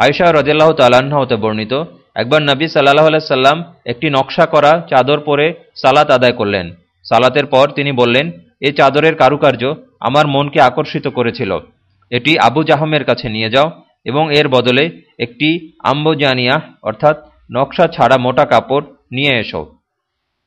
আয়সা রদিয়াল্লাহ তাল্লাহ্ন হতে বর্ণিত, একবার নবী সাল্লাহ সাল্লাম একটি নকশা করা চাদর পরে সালাত আদায় করলেন। সালাতের পর তিনি বললেন, এ চাদরের কারুকার্য আমার মনকে আকর্ষিত করেছিল। এটি আবু জাহমের কাছে নিয়ে যাও এবং এর বদলে একটি আম্বজানিয়া অর্থাৎ নকশা ছাড়া মোটা কাপড় নিয়ে এসো।